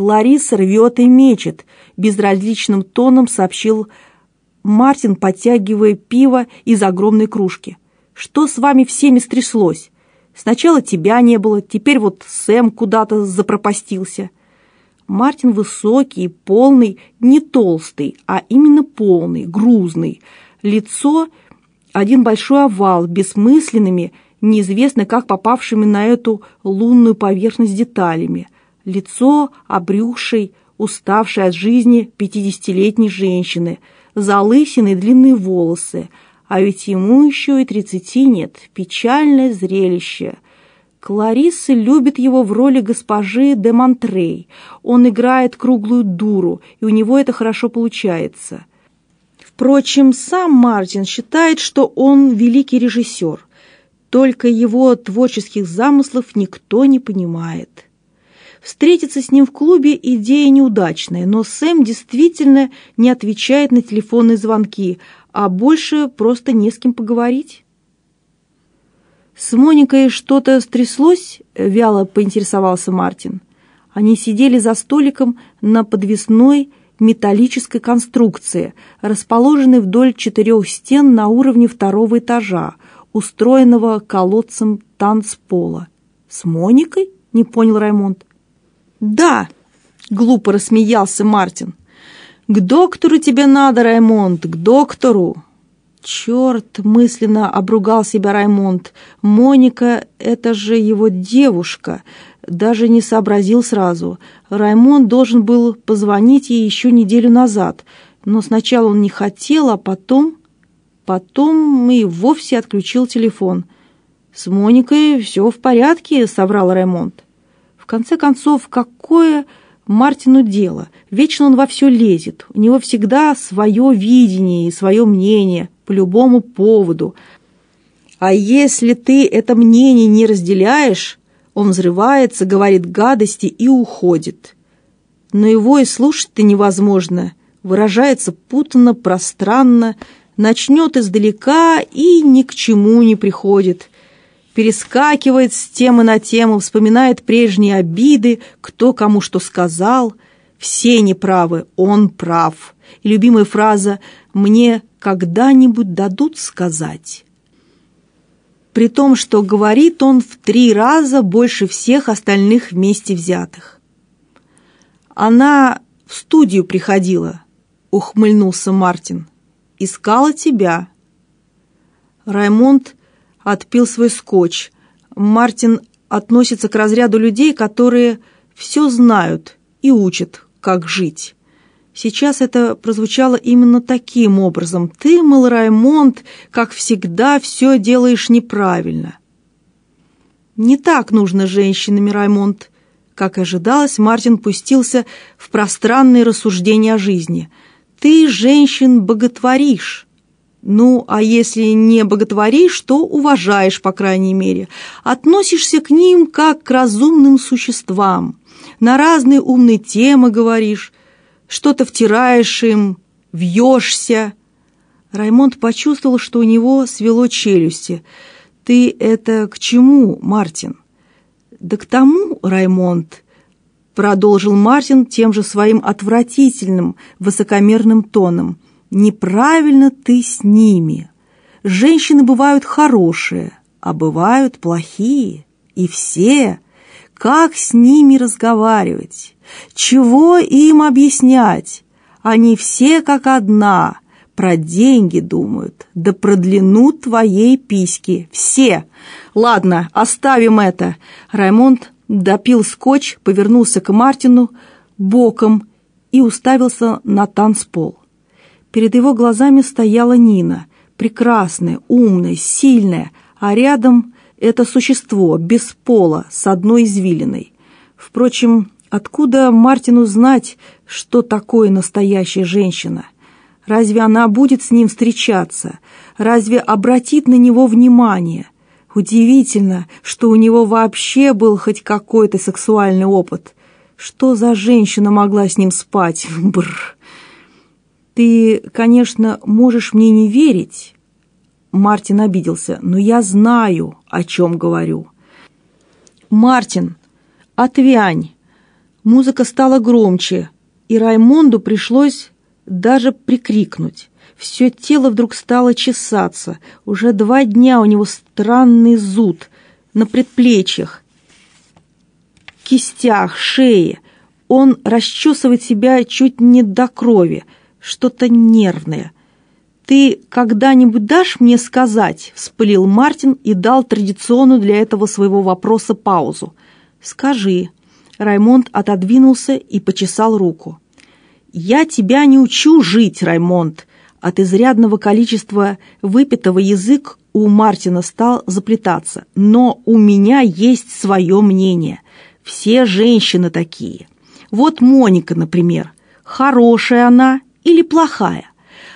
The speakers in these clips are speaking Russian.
Клариса рвет и мечет», — безразличным тоном сообщил Мартин, подтягивая пиво из огромной кружки. «Что с вами всеми стряслось? Сначала тебя не было, теперь вот Сэм куда-то запропастился». Мартин высокий, полный, не толстый, а именно полный, грузный. Лицо – один большой овал, бессмысленными, неизвестно как попавшими на эту лунную поверхность деталями. Лицо обрюхшей, уставшей от жизни пятидесятилетней женщины, залысины длинные волосы. А ведь ему еще и тридцати нет. Печальное зрелище – Кларисса любит его в роли госпожи де Монтрей. Он играет круглую дуру, и у него это хорошо получается. Впрочем, сам Мартин считает, что он великий режиссер. Только его творческих замыслов никто не понимает. Встретиться с ним в клубе – идея неудачная, но Сэм действительно не отвечает на телефонные звонки, а больше просто не с кем поговорить. «С Моникой что-то стряслось?» — вяло поинтересовался Мартин. Они сидели за столиком на подвесной металлической конструкции, расположенной вдоль четырех стен на уровне второго этажа, устроенного колодцем танцпола. «С Моникой?» — не понял Раймонд. «Да!» — глупо рассмеялся Мартин. «К доктору тебе надо, Раймонд, к доктору!» «Черт!» — мысленно обругал себя Раймонд. «Моника — это же его девушка!» Даже не сообразил сразу. Раймонд должен был позвонить ей еще неделю назад. Но сначала он не хотел, а потом... Потом и вовсе отключил телефон. «С Моникой все в порядке», — соврал Раймонд. Конце концов, какое Мартину дело? Вечно он во все лезет. У него всегда свое видение и свое мнение по любому поводу. А если ты это мнение не разделяешь, он взрывается, говорит гадости и уходит. Но его и слушать-то невозможно. Выражается путанно, пространно, начнет издалека и ни к чему не приходит. Перескакивает с темы на тему, вспоминает прежние обиды, кто кому что сказал. Все неправы, он прав. И любимая фраза «мне когда-нибудь дадут сказать. При том, что говорит он в три раза больше всех остальных вместе взятых. «Она в студию приходила», — ухмыльнулся Мартин. «Искала тебя». Раймонд отпил свой скотч. Мартин относится к разряду людей, которые все знают и учат, как жить. Сейчас это прозвучало именно таким образом. «Ты, мол, Раймонд, как всегда, все делаешь неправильно». «Не так нужно женщинами, Раймонд». Как ожидалось, Мартин пустился в пространные рассуждения о жизни. «Ты женщин боготворишь». Ну, а если не боготворишь, то уважаешь, по крайней мере. Относишься к ним как к разумным существам. На разные умные темы говоришь что-то втираешь им, вьешься». Раймонд почувствовал, что у него свело челюсти. «Ты это к чему, Мартин?» «Да к тому, Раймонд», — продолжил Мартин тем же своим отвратительным, высокомерным тоном. «Неправильно ты с ними. Женщины бывают хорошие, а бывают плохие. И все. Как с ними разговаривать? Чего им объяснять? Они все как одна, про деньги думают, да про длину твоей письки. Все. Ладно, оставим это. Раймонд допил скотч, повернулся к Мартину боком и уставился на танцпол. Перед его глазами стояла Нина, прекрасная, умная, сильная, а рядом это существо без пола с одной извилиной. Впрочем, Откуда Мартину знать, что такое настоящая женщина? Разве она будет с ним встречаться? Разве обратит на него внимание? Удивительно, что у него вообще был хоть какой-то сексуальный опыт. Что за женщина могла с ним спать? Бррр. Ты, конечно, можешь мне не верить. Мартин обиделся, но я знаю, о чем говорю. Мартин, отвянь. Музыка стала громче, и Раймонду пришлось даже прикрикнуть. Все тело вдруг стало чесаться. Уже два дня у него странный зуд на предплечьях, кистях, шее. Он расчесывает себя чуть не до крови, что-то нервное. «Ты когда-нибудь дашь мне сказать?» — вспылил Мартин и дал традиционную для этого своего вопроса паузу. «Скажи». Раймонд отодвинулся и почесал руку. «Я тебя не учу жить, Раймонд!» От изрядного количества выпитого язык у Мартина стал заплетаться. «Но у меня есть свое мнение. Все женщины такие. Вот Моника, например. Хорошая она или плохая?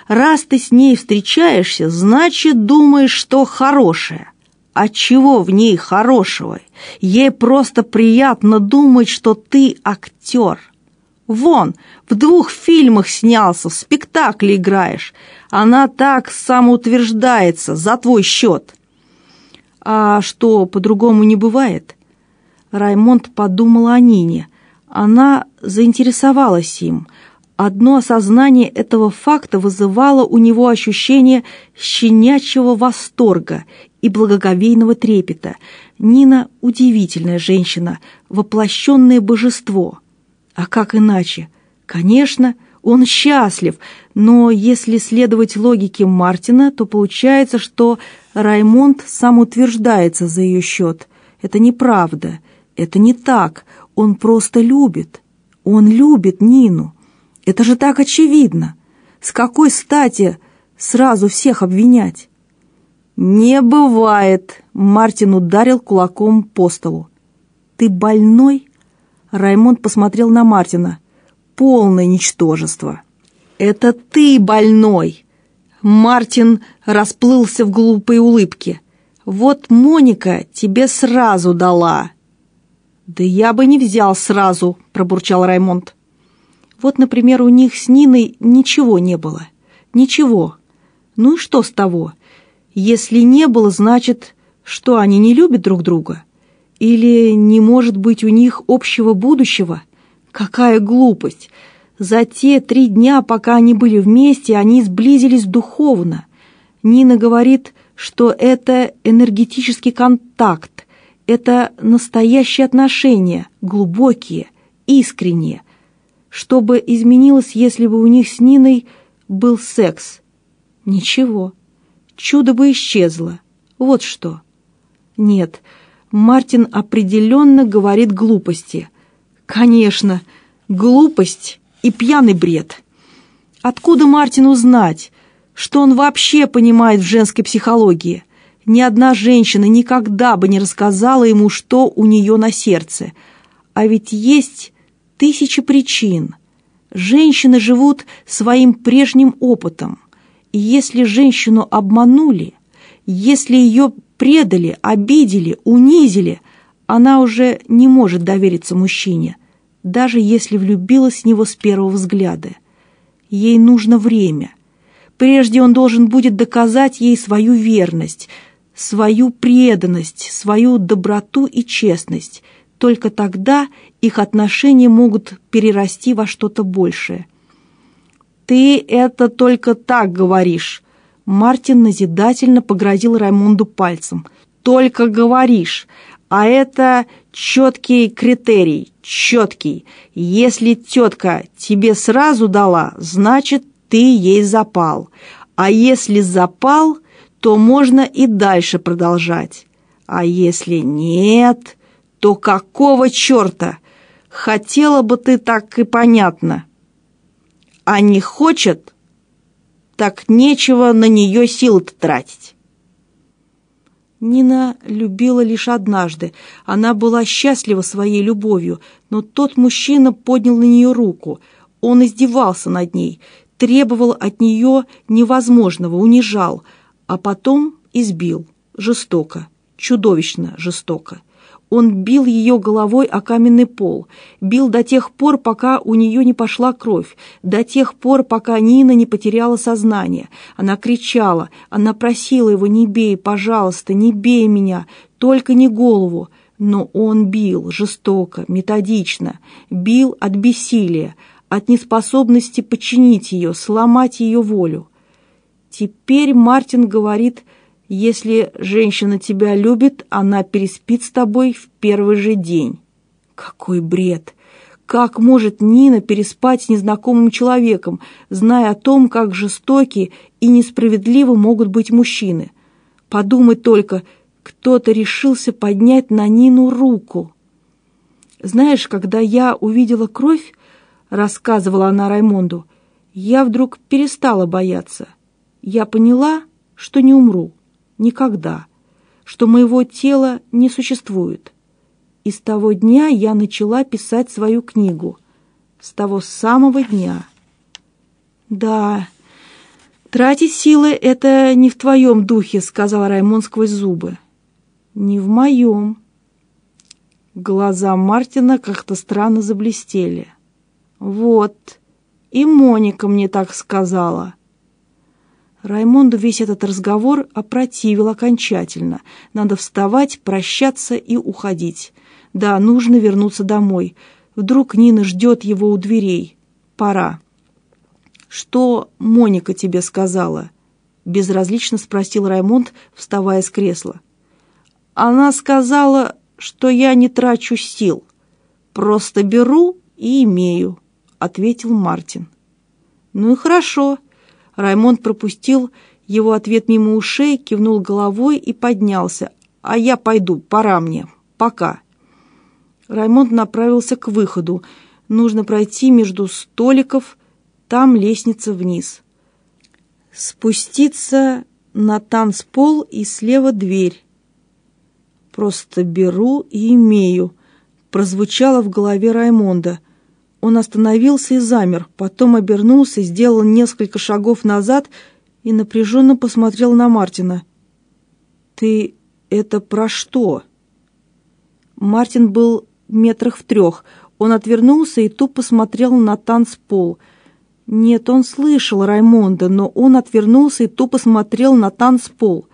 Раз ты с ней встречаешься, значит, думаешь, что хорошая. А чего в ней хорошего? Ей просто приятно думать, что ты актер. Вон, в двух фильмах снялся, в спектакле играешь. Она так самоутверждается за твой счет. А что, по-другому не бывает? Раймонд подумал о Нине. Она заинтересовалась им. Одно осознание этого факта вызывало у него ощущение щенячьего восторга и благоговейного трепета. Нина – удивительная женщина, воплощенное божество. А как иначе? Конечно, он счастлив, но если следовать логике Мартина, то получается, что Раймонд сам утверждается за ее счет. Это неправда, это не так, он просто любит. Он любит Нину. Это же так очевидно. С какой стати сразу всех обвинять? «Не бывает!» — Мартин ударил кулаком по столу. «Ты больной?» Раймонд посмотрел на Мартина. «Полное ничтожество!» «Это ты больной!» Мартин расплылся в глупой улыбке. «Вот Моника тебе сразу дала!» «Да я бы не взял сразу!» — пробурчал Раймонд. «Вот, например, у них с Ниной ничего не было. Ничего. Ну и что с того?» Если не было, значит, что они не любят друг друга? Или не может быть у них общего будущего? Какая глупость! За те три дня, пока они были вместе, они сблизились духовно. Нина говорит, что это энергетический контакт, это настоящие отношения, глубокие, искренние. Что бы изменилось, если бы у них с Ниной был секс? Ничего чудо бы исчезло. Вот что. Нет, Мартин определенно говорит глупости. Конечно, глупость и пьяный бред. Откуда Мартину знать, что он вообще понимает в женской психологии? Ни одна женщина никогда бы не рассказала ему, что у нее на сердце. А ведь есть тысячи причин. Женщины живут своим прежним опытом. И если женщину обманули, если ее предали, обидели, унизили, она уже не может довериться мужчине, даже если влюбилась в него с первого взгляда. Ей нужно время. Прежде он должен будет доказать ей свою верность, свою преданность, свою доброту и честность. Только тогда их отношения могут перерасти во что-то большее. «Ты это только так говоришь!» Мартин назидательно погрозил Раймонду пальцем. «Только говоришь! А это четкий критерий, четкий. Если тетка тебе сразу дала, значит, ты ей запал. А если запал, то можно и дальше продолжать. А если нет, то какого черта? Хотела бы ты так и понятно» а не хочет, так нечего на нее сил тратить. Нина любила лишь однажды. Она была счастлива своей любовью, но тот мужчина поднял на нее руку. Он издевался над ней, требовал от нее невозможного, унижал, а потом избил. Жестоко, чудовищно жестоко. Он бил ее головой о каменный пол, бил до тех пор, пока у нее не пошла кровь, до тех пор, пока Нина не потеряла сознание. Она кричала, она просила его «Не бей, пожалуйста, не бей меня, только не голову». Но он бил жестоко, методично, бил от бессилия, от неспособности подчинить ее, сломать ее волю. Теперь Мартин говорит, если женщина тебя любит, она переспит с тобой в первый же день. Какой бред! Как может Нина переспать с незнакомым человеком, зная о том, как жестоки и несправедливы могут быть мужчины? Подумать только, кто-то решился поднять на Нину руку. Знаешь, когда я увидела кровь, рассказывала она Раймонду, я вдруг перестала бояться. Я поняла, что не умру. Никогда. Что моего тела не существует. И с того дня я начала писать свою книгу. С того самого дня. Да, тратить силы — это не в твоем духе, сказал Раймон сквозь зубы. Не в моем. Глаза Мартина как-то странно заблестели. Вот, и Моника мне так сказала. Раймонду весь этот разговор опротивил окончательно. Надо вставать, прощаться и уходить. Да, нужно вернуться домой. Вдруг Нина ждет его у дверей. Пора. «Что Моника тебе сказала?» Безразлично спросил Раймонд, вставая с кресла. «Она сказала, что я не трачу сил. Просто беру и имею», — ответил Мартин. «Ну и хорошо». Раймонд пропустил его ответ мимо ушей, кивнул головой и поднялся. «А я пойду, пора мне. Пока». Раймонд направился к выходу. Нужно пройти между столиков, там лестница вниз. Спуститься на танцпол и слева дверь. «Просто беру и имею», — прозвучало в голове Раймонда. Он остановился и замер, потом обернулся, сделал несколько шагов назад и напряженно посмотрел на Мартина. «Ты это про что?» Мартин был метрах в трех. Он отвернулся и тупо смотрел на танцпол. Нет, он слышал Раймонда, но он отвернулся и тупо смотрел на танцпол.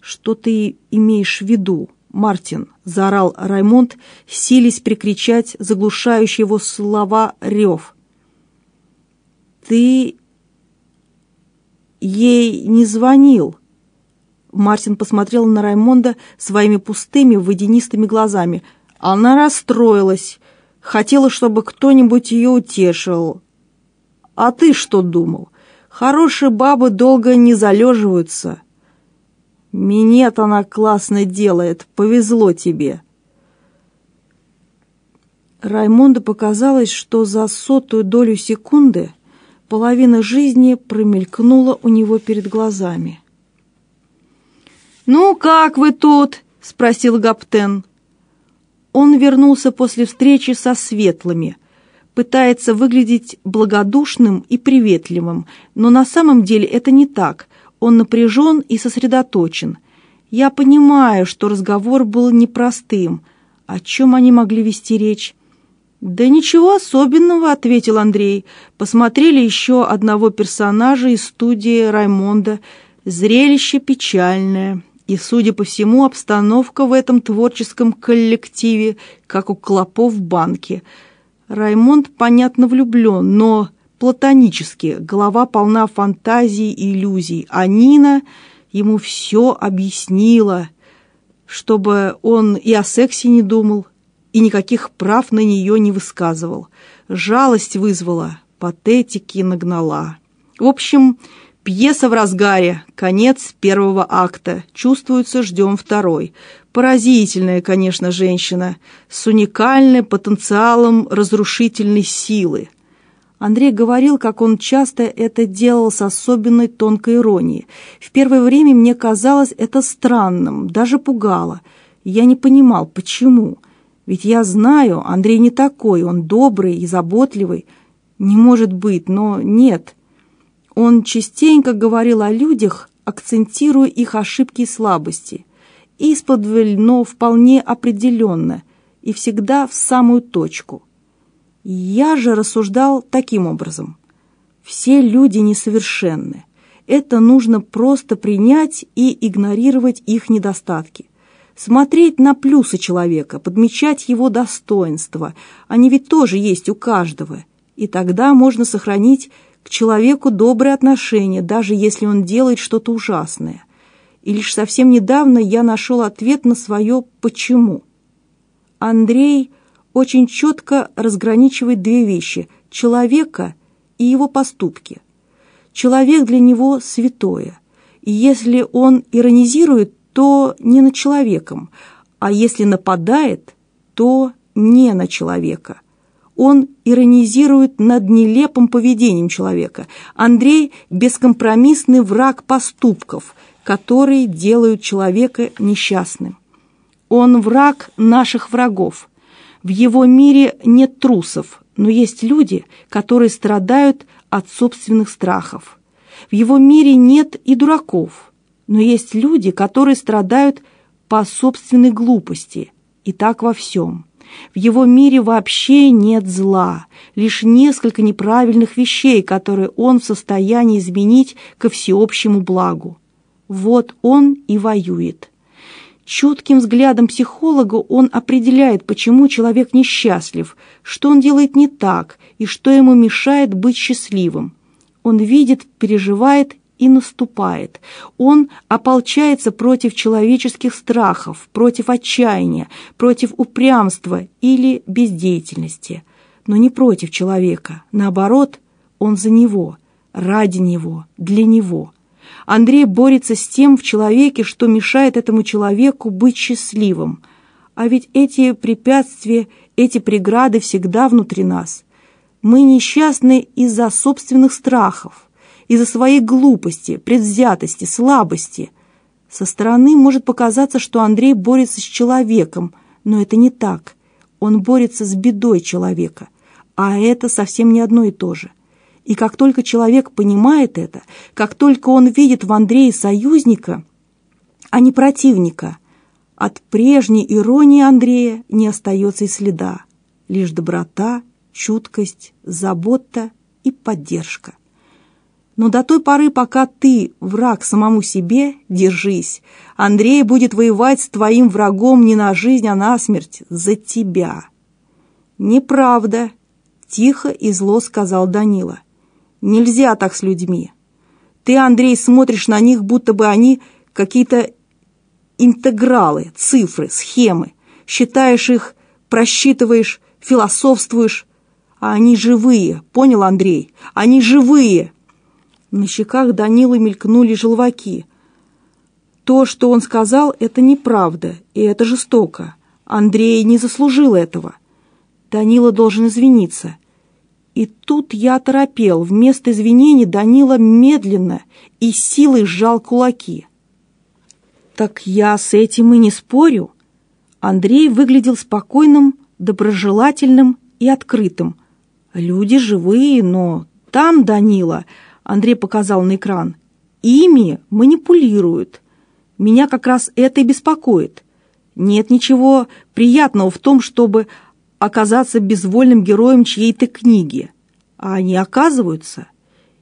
«Что ты имеешь в виду, Мартин?» — заорал Раймонд, сились прикричать заглушающий его слова рев. «Ты ей не звонил?» Мартин посмотрел на Раймонда своими пустыми водянистыми глазами — она расстроилась, хотела, чтобы кто-нибудь ее утешил. А ты что думал? Хорошие бабы долго не залеживаются. Минет она классно делает, повезло тебе. Раймонду показалось, что за сотую долю секунды половина жизни промелькнула у него перед глазами. «Ну, как вы тут?» — спросил Гаптен. Он вернулся после встречи со светлыми, пытается выглядеть благодушным и приветливым, но на самом деле это не так. Он напряжен и сосредоточен. Я понимаю, что разговор был непростым. О чем они могли вести речь? «Да ничего особенного», — ответил Андрей. «Посмотрели еще одного персонажа из студии Раймонда. Зрелище печальное. И, судя по всему, обстановка в этом творческом коллективе, как у клопов в банке. Раймонд, понятно, влюблен, но платонически, голова полна фантазий и иллюзий, а Нина ему все объяснила, чтобы он и о сексе не думал, и никаких прав на нее не высказывал. Жалость вызвала, патетики нагнала. В общем, Пьеса в разгаре, конец первого акта. Чувствуется, ждем второй. Поразительная, конечно, женщина, с уникальным потенциалом разрушительной силы. Андрей говорил, как он часто это делал с особенной тонкой иронией. В первое время мне казалось это странным, даже пугало. Я не понимал, почему. Ведь я знаю, Андрей не такой, он добрый и заботливый. Не может быть, но нет. Он частенько говорил о людях, акцентируя их ошибки и слабости, исподволь, но вполне определенно, и всегда в самую точку. Я же рассуждал таким образом. Все люди несовершенны. Это нужно просто принять и игнорировать их недостатки. смотреть на плюсы человека, подмечать его достоинства. Они ведь тоже есть у каждого. И тогда можно сохранить к человеку добрые отношения, даже если он делает что-то ужасное. И лишь совсем недавно я нашел ответ на свое «почему». Андрей очень четко разграничивает две вещи – человека и его поступки. Человек для него святое, и если он иронизирует, то не над человеком, а если нападает, то не на человека. Он иронизирует над нелепым поведением человека. Андрей – бескомпромиссный враг поступков, которые делают человека несчастным. Он враг наших врагов. В его мире нет трусов, но есть люди, которые страдают от собственных страхов. В его мире нет и дураков, но есть люди, которые страдают по собственной глупости, и так во всем. В его мире вообще нет зла, лишь несколько неправильных вещей, которые он в состоянии изменить ко всеобщему благу. Вот он и воюет. Чутким взглядом психолога он определяет, почему человек несчастлив, что он делает не так и что ему мешает быть счастливым. Он видит, переживает и наступает. Он ополчается против человеческих страхов, против отчаяния, против упрямства или бездеятельности, но не против человека. Наоборот, он за него, ради него, для него – Андрей борется с тем в человеке, что мешает этому человеку быть счастливым. А ведь эти препятствия, эти преграды всегда внутри нас. Мы несчастны из-за собственных страхов, из-за своей глупости, предвзятости, слабости. Со стороны может показаться, что Андрей борется с человеком, но это не так. Он борется с бедой человека, а это совсем не одно и то же. И как только человек понимает это, как только он видит в Андрее союзника, а не противника, от прежней иронии Андрея не остается и следа, лишь доброта, чуткость, забота и поддержка. Но до той поры, пока ты враг самому себе, держись. Андрей будет воевать с твоим врагом не на жизнь, а на смерть, за тебя. Неправда, тихо и зло сказал Данила. Нельзя так с людьми. Ты, Андрей, смотришь на них, будто бы они какие-то интегралы, цифры, схемы. Считаешь их, просчитываешь, философствуешь. А они живые, понял, Андрей? Они живые. На щеках Данилы мелькнули желваки. То, что он сказал, это неправда, и это жестоко. Андрей не заслужил этого. Данила должен извиниться. И тут я торопел. Вместо извинений Данила медленно и силой сжал кулаки. «Так я с этим и не спорю». Андрей выглядел спокойным, доброжелательным и открытым. «Люди живые, но там, Данила», — Андрей показал на экран, — «ими манипулируют. Меня как раз это и беспокоит. Нет ничего приятного в том, чтобы оказаться безвольным героем чьей-то книги. А они оказываются.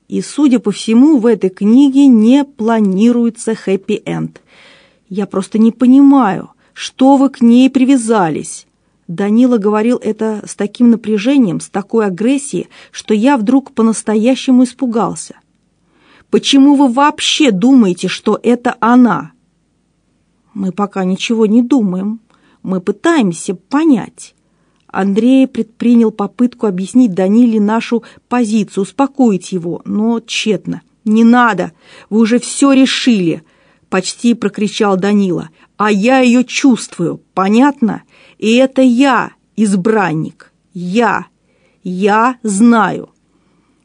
И, судя по всему, в этой книге не планируется хэппи-энд. Я просто не понимаю, что вы к ней привязались. Данила говорил это с таким напряжением, с такой агрессией, что я вдруг по-настоящему испугался. «Почему вы вообще думаете, что это она?» «Мы пока ничего не думаем. Мы пытаемся понять». Андрей предпринял попытку объяснить Даниле нашу позицию, успокоить его, но тщетно. «Не надо! Вы уже все решили!» — почти прокричал Данила. «А я ее чувствую, понятно? И это я, избранник. Я. Я знаю».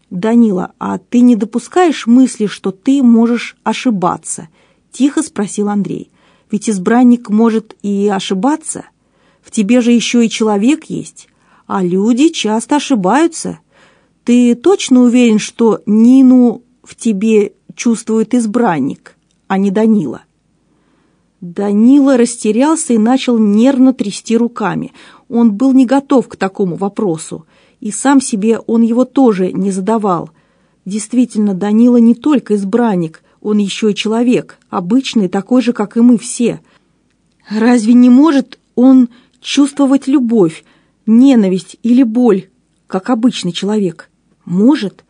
«Данила, а ты не допускаешь мысли, что ты можешь ошибаться?» — тихо спросил Андрей. «Ведь избранник может и ошибаться». В тебе же еще и человек есть, а люди часто ошибаются. Ты точно уверен, что Нину в тебе чувствует избранник, а не Данила?» Данила растерялся и начал нервно трясти руками. Он был не готов к такому вопросу, и сам себе он его тоже не задавал. Действительно, Данила не только избранник, он еще и человек, обычный, такой же, как и мы все – Разве не может он чувствовать любовь, ненависть или боль, как обычный человек? Может.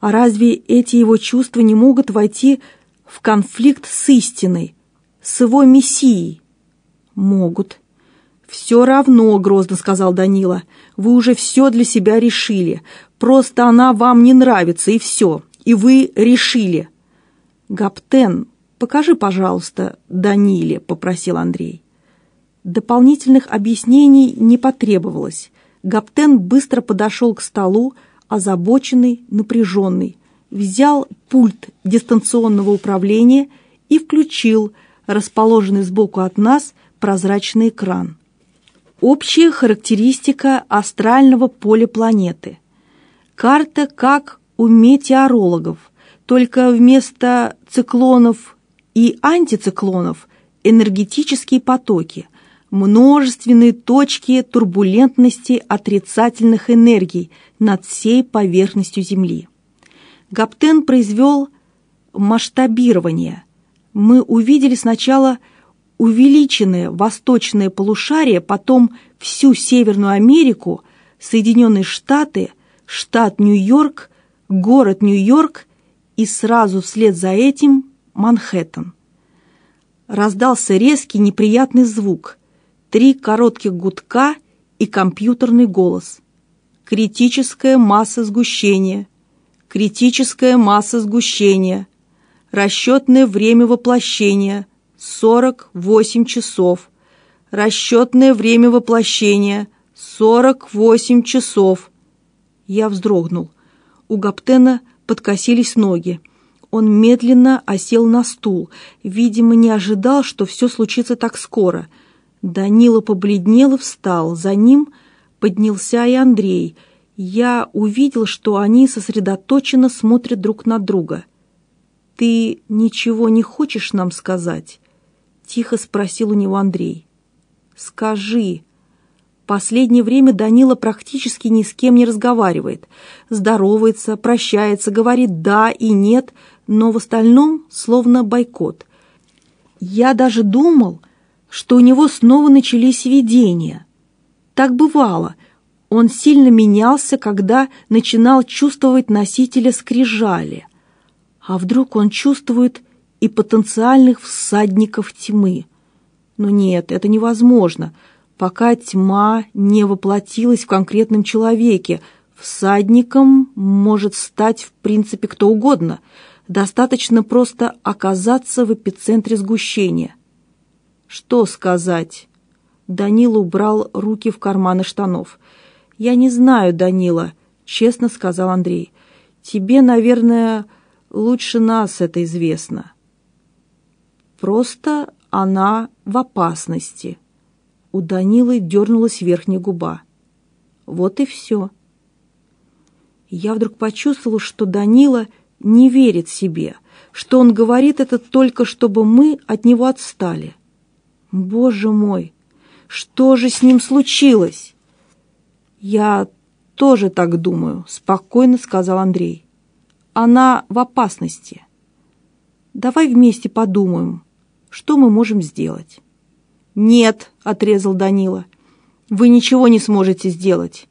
А разве эти его чувства не могут войти в конфликт с истиной, с его мессией? Могут. «Все равно», — грозно сказал Данила, — «вы уже все для себя решили. Просто она вам не нравится, и все. И вы решили». «Гаптен, покажи, пожалуйста, Даниле», — попросил Андрей. Дополнительных объяснений не потребовалось. Гаптен быстро подошел к столу, озабоченный, напряженный, взял пульт дистанционного управления и включил расположенный сбоку от нас прозрачный экран. Общая характеристика астрального поля планеты. Карта как у метеорологов, только вместо циклонов и антициклонов энергетические потоки, множественные точки турбулентности отрицательных энергий над всей поверхностью Земли. Гаптен произвел масштабирование. Мы увидели сначала увеличенное восточное полушарие, потом всю Северную Америку, Соединенные Штаты, штат Нью-Йорк, город Нью-Йорк и сразу вслед за этим Манхэттен. Раздался резкий неприятный звук, три коротких гудка и компьютерный голос. Критическая масса сгущения, критическая масса сгущения, расчетное время воплощения – 48 часов. Расчетное время воплощения – 48 часов. Я вздрогнул. У Гаптена подкосились ноги. Он медленно осел на стул. Видимо, не ожидал, что все случится так скоро. Данила побледнел и встал. За ним поднялся и Андрей. Я увидел, что они сосредоточенно смотрят друг на друга. «Ты ничего не хочешь нам сказать?» — тихо спросил у него Андрей. «Скажи». Последнее время Данила практически ни с кем не разговаривает. Здоровается, прощается, говорит «да» и «нет», но в остальном словно бойкот. Я даже думал, что у него снова начались видения. Так бывало. Он сильно менялся, когда начинал чувствовать носителя скрижали. А вдруг он чувствует и потенциальных всадников тьмы. Но нет, это невозможно, пока тьма не воплотилась в конкретном человеке. Всадником может стать в принципе кто угодно. Достаточно просто оказаться в эпицентре сгущения. Что сказать? Данила убрал руки в карманы штанов. «Я не знаю, Данила», — честно сказал Андрей. «Тебе, наверное, лучше нас это известно». Просто она в опасности. У Данилы дернулась верхняя губа. Вот и все. Я вдруг почувствовала, что Данила не верит себе, что он говорит это только, чтобы мы от него отстали. Боже мой, что же с ним случилось? Я тоже так думаю, спокойно сказал Андрей. Она в опасности. Давай вместе подумаем, что мы можем сделать?» «Нет», — отрезал Данила, — «вы ничего не сможете сделать».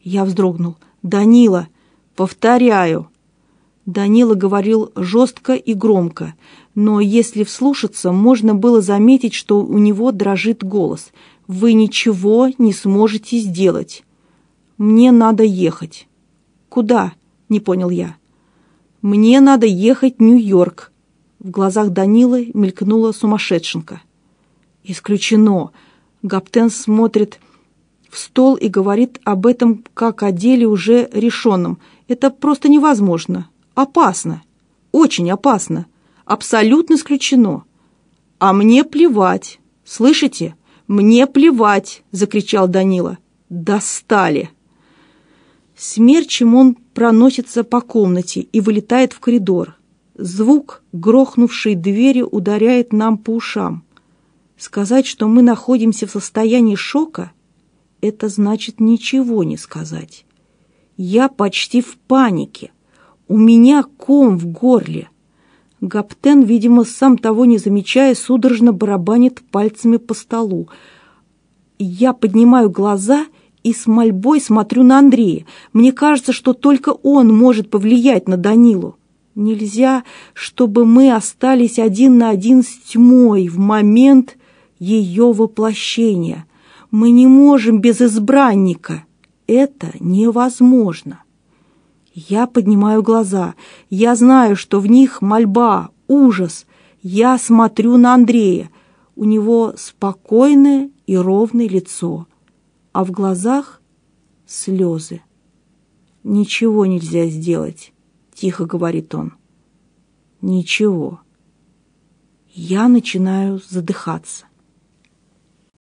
Я вздрогнул. «Данила, повторяю». Данила говорил жестко и громко, но если вслушаться, можно было заметить, что у него дрожит голос. «Вы ничего не сможете сделать. Мне надо ехать». «Куда?» — не понял я. «Мне надо ехать в Нью-Йорк», в глазах Данилы мелькнула сумасшедшенка. «Исключено!» Гаптен смотрит в стол и говорит об этом как о деле уже решенном. Это просто невозможно. Опасно. Очень опасно. Абсолютно исключено. А мне плевать. Слышите? Мне плевать, закричал Данила. Достали. Смерчем он проносится по комнате и вылетает в коридор. Звук грохнувшей двери ударяет нам по ушам. Сказать, что мы находимся в состоянии шока, это значит ничего не сказать. Я почти в панике. У меня ком в горле. Гаптен, видимо, сам того не замечая, судорожно барабанит пальцами по столу. Я поднимаю глаза и с мольбой смотрю на Андрея. Мне кажется, что только он может повлиять на Данилу. Нельзя, чтобы мы остались один на один с тьмой в момент ее воплощения. Мы не можем без избранника. Это невозможно. Я поднимаю глаза. Я знаю, что в них мольба, ужас. Я смотрю на Андрея. У него спокойное и ровное лицо, а в глазах слезы. «Ничего нельзя сделать», — тихо говорит он. «Ничего». Я начинаю задыхаться.